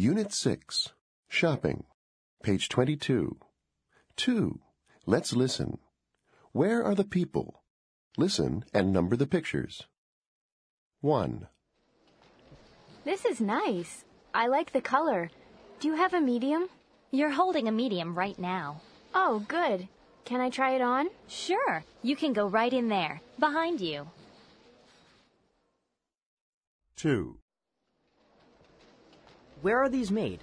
Unit 6. Shopping. Page 22. 2. Let's listen. Where are the people? Listen and number the pictures. 1. This is nice. I like the color. Do you have a medium? You're holding a medium right now. Oh, good. Can I try it on? Sure. You can go right in there, behind you. 2. Where are these made?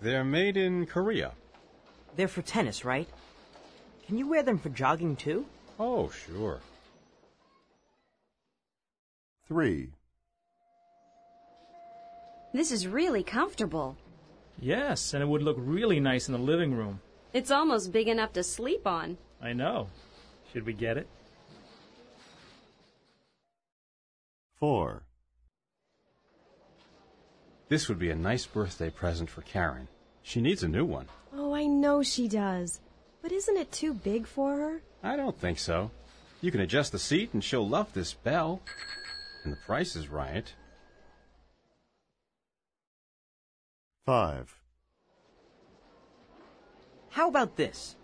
They're made in Korea. They're for tennis, right? Can you wear them for jogging too? Oh, sure. 3. This is really comfortable. Yes, and it would look really nice in the living room. It's almost big enough to sleep on. I know. Should we get it? 4. This would be a nice birthday present for Karen. She needs a new one. Oh, I know she does. But isn't it too big for her? I don't think so. You can adjust the seat and she'll love this bell. And the price is right. 5. How about this?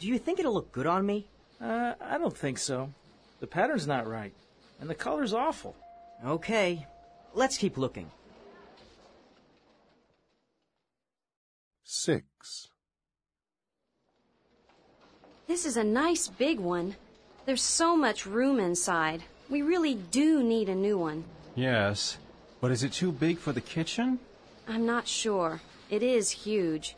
Do you think it'll look good on me? Uh, I don't think so. The pattern's not right, and the color's awful. Okay, let's keep looking. 6. This is a nice big one. There's so much room inside. We really do need a new one. Yes. But is it too big for the kitchen? I'm not sure. It is huge.